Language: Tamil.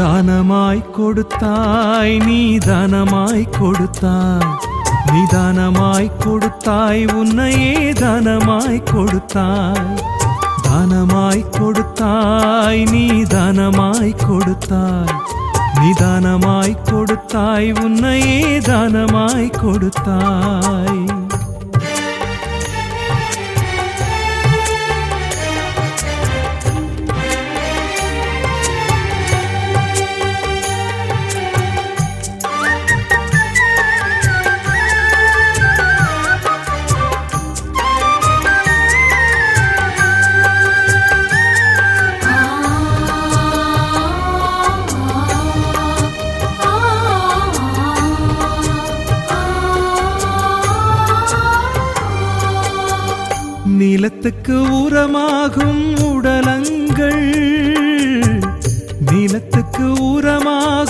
தானமாய் கொடுத்தாய் நீ தானமாய் கொடுத்தாய். நிதானமாய் கொடுத்தாய் உன்னையே தானமாய் கொடுத்தாய். தானமாய் கொடுத்தாய் நீ தானமாய் கொடுத்தாய். நிதானமாய் கொடுத்தாய் உன்னையே தானமாய் கொடுத்தாய். நீலத்துக்கு உரமாகும் உடலங்கள். நீலத்துக்கு உரமாகும்